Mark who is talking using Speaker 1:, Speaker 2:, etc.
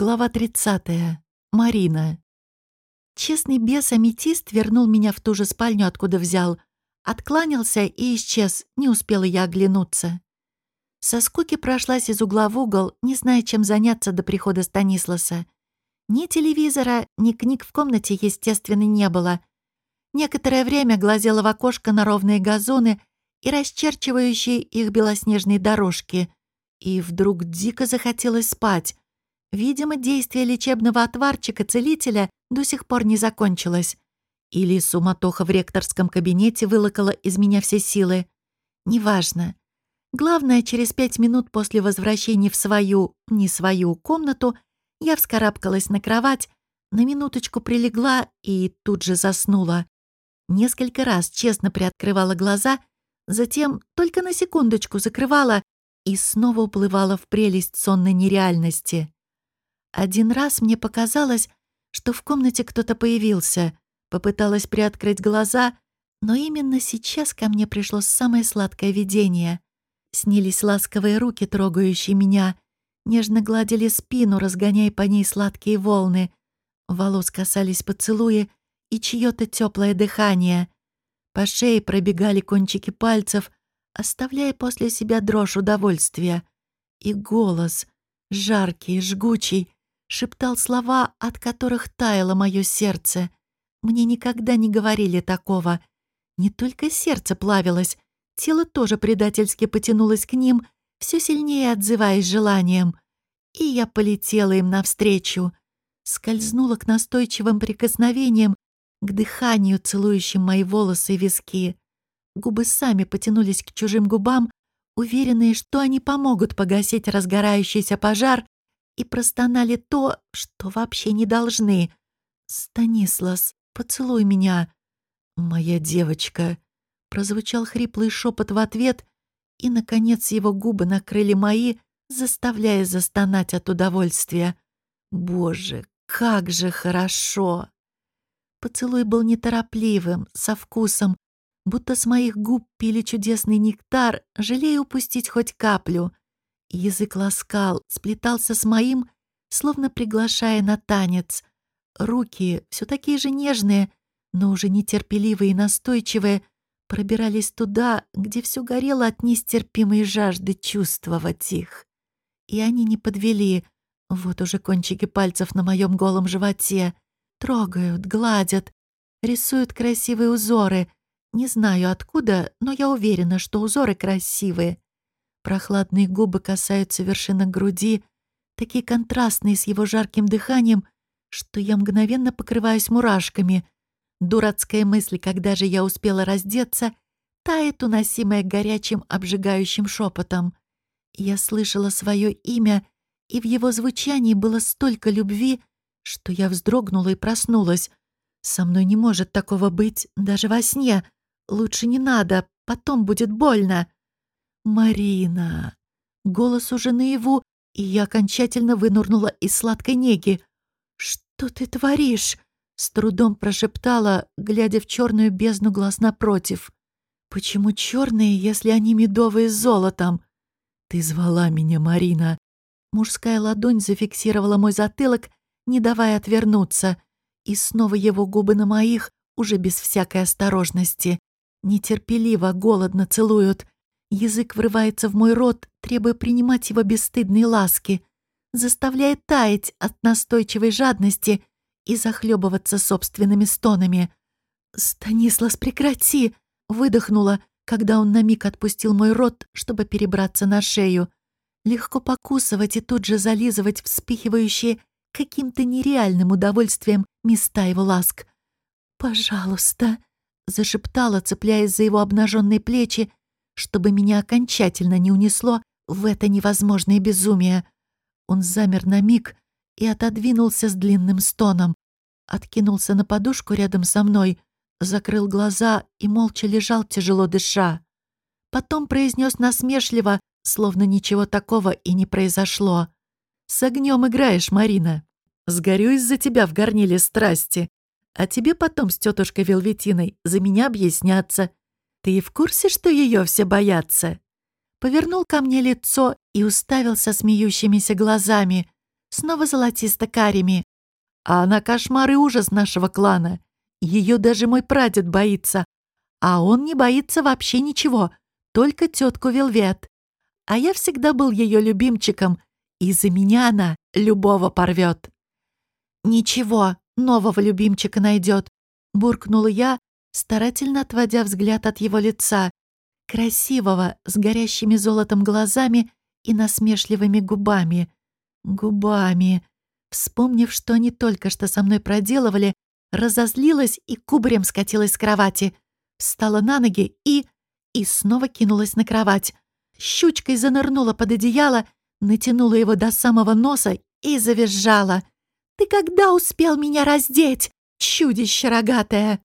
Speaker 1: Глава 30. Марина. Честный бес-аметист вернул меня в ту же спальню, откуда взял. Откланялся и исчез, не успела я оглянуться. Со скуки прошлась из угла в угол, не зная, чем заняться до прихода Станисласа. Ни телевизора, ни книг в комнате, естественно, не было. Некоторое время глазела в окошко на ровные газоны и расчерчивающие их белоснежные дорожки. И вдруг дико захотелось спать. Видимо, действие лечебного отварчика-целителя до сих пор не закончилось. Или суматоха в ректорском кабинете вылокала из меня все силы. Неважно. Главное, через пять минут после возвращения в свою, не свою комнату, я вскарабкалась на кровать, на минуточку прилегла и тут же заснула. Несколько раз честно приоткрывала глаза, затем только на секундочку закрывала и снова уплывала в прелесть сонной нереальности. Один раз мне показалось, что в комнате кто-то появился. Попыталась приоткрыть глаза, но именно сейчас ко мне пришло самое сладкое видение. Снились ласковые руки, трогающие меня, нежно гладили спину, разгоняя по ней сладкие волны. Волос касались поцелуя и чьё-то тёплое дыхание. По шее пробегали кончики пальцев, оставляя после себя дрожь удовольствия. И голос, жаркий, жгучий, шептал слова, от которых таяло мое сердце. Мне никогда не говорили такого. Не только сердце плавилось, тело тоже предательски потянулось к ним, все сильнее отзываясь желанием. И я полетела им навстречу, скользнула к настойчивым прикосновениям, к дыханию, целующим мои волосы и виски. Губы сами потянулись к чужим губам, уверенные, что они помогут погасить разгорающийся пожар и простонали то, что вообще не должны. «Станислас, поцелуй меня!» «Моя девочка!» Прозвучал хриплый шепот в ответ, и, наконец, его губы накрыли мои, заставляя застонать от удовольствия. «Боже, как же хорошо!» Поцелуй был неторопливым, со вкусом, будто с моих губ пили чудесный нектар, жалея упустить хоть каплю. Язык ласкал, сплетался с моим, словно приглашая на танец. Руки, все такие же нежные, но уже нетерпеливые и настойчивые, пробирались туда, где все горело от нестерпимой жажды чувствовать их. И они не подвели. Вот уже кончики пальцев на моем голом животе. Трогают, гладят, рисуют красивые узоры. Не знаю откуда, но я уверена, что узоры красивые. Прохладные губы касаются вершины груди, такие контрастные с его жарким дыханием, что я мгновенно покрываюсь мурашками. Дурацкая мысль, когда же я успела раздеться, тает, уносимая горячим обжигающим шепотом. Я слышала свое имя, и в его звучании было столько любви, что я вздрогнула и проснулась. Со мной не может такого быть даже во сне. Лучше не надо, потом будет больно. «Марина!» Голос уже наяву, и я окончательно вынурнула из сладкой неги. «Что ты творишь?» С трудом прошептала, глядя в черную бездну глаз напротив. «Почему черные, если они медовые с золотом?» «Ты звала меня, Марина!» Мужская ладонь зафиксировала мой затылок, не давая отвернуться, и снова его губы на моих, уже без всякой осторожности. Нетерпеливо, голодно целуют — Язык врывается в мой рот, требуя принимать его бесстыдные ласки, заставляет таять от настойчивой жадности и захлебываться собственными стонами. «Станислас, прекрати!» — выдохнула, когда он на миг отпустил мой рот, чтобы перебраться на шею. Легко покусывать и тут же зализывать вспихивающие каким-то нереальным удовольствием места его ласк. «Пожалуйста!» — зашептала, цепляясь за его обнаженные плечи чтобы меня окончательно не унесло в это невозможное безумие. Он замер на миг и отодвинулся с длинным стоном, откинулся на подушку рядом со мной, закрыл глаза и молча лежал, тяжело дыша. Потом произнес насмешливо, словно ничего такого и не произошло. «С огнем играешь, Марина. Сгорю из-за тебя в горниле страсти. А тебе потом с тетушкой Велветиной за меня объясняться. Ты в курсе, что ее все боятся?» Повернул ко мне лицо и уставился смеющимися глазами. снова золотисто-карими. А она кошмар и ужас нашего клана. Ее даже мой прадед боится. А он не боится вообще ничего, только тетку Велвет. А я всегда был ее любимчиком, и за меня она любого порвет. «Ничего, нового любимчика найдет», — буркнула я, старательно отводя взгляд от его лица, красивого, с горящими золотом глазами и насмешливыми губами. Губами. Вспомнив, что они только что со мной проделывали, разозлилась и кубарем скатилась с кровати. Встала на ноги и... и снова кинулась на кровать. Щучкой занырнула под одеяло, натянула его до самого носа и завизжала. «Ты когда успел меня раздеть, чудище рогатое?»